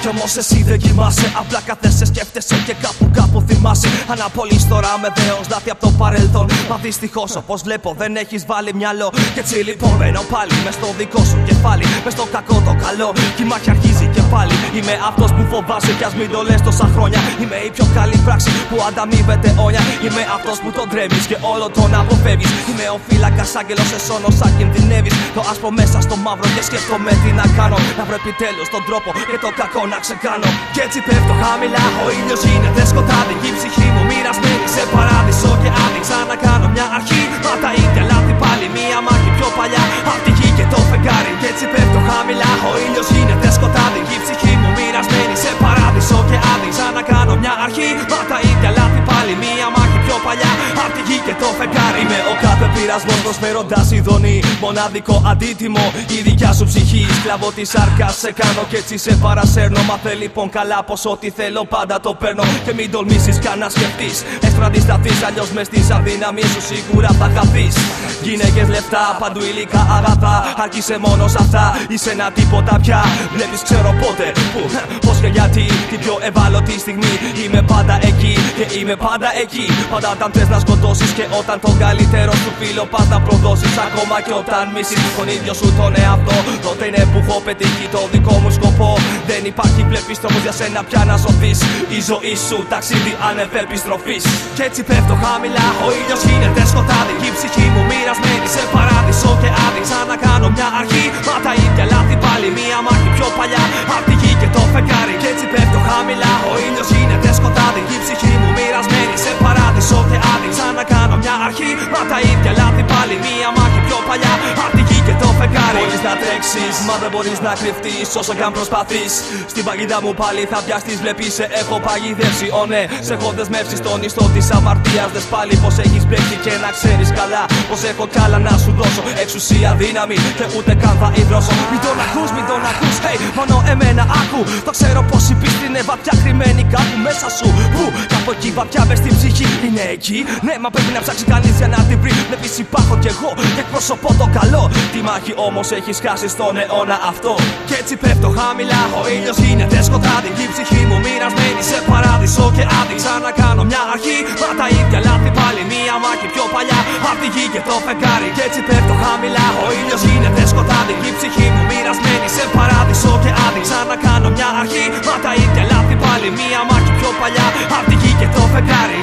Κι όμω εσύ δεν κοιμάσαι. Απλά καθέσαι, σκέφτεσαι και κάπου κάπου θυμάσαι. Αναπολύς τώρα με δέος λάθη από το παρελθόν. Μα δυστυχώς όπως βλέπω δεν έχεις βάλει μυαλό. Και έτσι λοιπόν μένω πάλι μες στο δικό σου κεφάλι. Μες στο κακό το καλό. Κι η μάχη αρχίζει και πάλι. Είμαι αυτός που φοβάσαι κι ας μην το λες τόσα χρόνια. Είμαι η πιο καλή πράξη που ανταμείβεται όνια. Είμαι αυτός που τον τρέμει και όλο τον αποφεύγεις. Είμαι ο φύλακας άγγελος, εσώνο σαν κινδυνεύεις. Το άσπρο μέσα στο μαύρο και σκέφτομαι τι να κάνω. Να βρω επιτέλους τον τρόπο και το κακό να ξεκάνω. Κι έτσι πέφτω χαμηλά, ο ήλιος γίνεται σκοτάδι. Και η ψυχή μου μοιρασμένη σε παράδεισο παλιά. Απ' τη γη και το φεγγάρι. Είμαι ο κάθε πειρασμός προσφέροντας ειδονή. Μοναδικό αντίτιμο, η δικιά σου ψυχή. Σκλαβό τη άρκα σε κάνω και έτσι σε παρασέρνω. Μάθε λοιπόν καλά πως ό,τι θέλω πάντα το παίρνω. Και μην τολμήσεις καν να σκεφτείς. Έστω να αντισταθεί, αλλιώς μες στις αδυναμίες σου σίγουρα θα χαθείς. Γυναίκες λεφτά, παντού υλικά αγαθά. Άρχισε μόνος σε αυτά, είσαι ένα τίποτα πια. Βλέπεις, ξέρω πότε, που, πώς και γιατί. Την πιο ευάλωτη στιγμή είμαι πάντα εκεί και είμαι πάντα εκεί. Πάντα όταν θες να σκοτώσεις και όταν τον καλύτερο σου φίλο πας να προδώσεις. Ακόμα και όταν μισείς τον ίδιο σου τον εαυτό. Τότε είναι που έχω πετύχει το δικό μου σκοπό. Δεν υπάρχει βλέπεις τρόπος για σένα πια να σωθείς. Η ζωή σου ταξίδι ανεπεπιστροφής. Κι έτσι πέφτω χαμηλά, ο ήλιος γίνεται σκοτάδι. Και η ψυχή μου μοιρασμένη σε παράδεισο και άδειξα να κάνω μια αρχή. Μα τα ίδια λάθη πάλι, μια μάχη πιο παλιά. Απ' τη γη και το φεγγάρι. Κι έτσι πέφτω χαμηλά, ο ήλιος γίνεται αρχή. Μα τα ίδια λάθη πάλι, μια μάχη πιο παλιά. Απ' τη γη και το φεγγάρι. Μπορείς να τρέξεις, μα δεν μπορείς να κρυφτείς όσο καν προσπαθείς. Στην παγίδα μου πάλι θα πιαστεί, βλέπεις σε έχω παγιδεύσει. Ω ναι, σε έχω δεσμεύσει στον ιστό της αμαρτίας. Δες πάλι πως έχεις μπλέξει και να ξέρει καλά πως έχω κι άλλα να σου δώσω. Εξουσία, δύναμη και ούτε καν θα υδρώσω. Μην τον ακούς, μην τον ακούς, hey, μόνο εμένα άκου. Το ξέρω πως η πίστη είναι βαθιά κρυμμένη κάπου μέσα σου. Που κάπου εκεί βαθιά μες στην ψυχή είναι εκεί. Ναι, μα πρέπει να ψάξει κανείς για να την βρει. Βλέπεις υπάρχω κι εγώ και εκπροσωπώ το καλό. Τη μάχη όμως έχει χάσει στον αιώνα αυτό. Κι έτσι πέφτω χαμηλά, ο ήλιος γίνεται σκοτάδι. Και η ψυχή μου μοιρασμένη σε παράδεισο και άδειξα να κάνω Απ' τη γη και το φεγγάρι και έτσι πέφτω χαμηλά. Ο ήλιος γίνεται σκοτάδι Η ψυχή μου μοιρασμένη σε παράδεισο και άδει. Σαν να κάνω μια αρχή Μα τα ίδια λάθη πάλι. Μια μάχη πιο παλιά. Απ' τη γη και το φεγγάρι.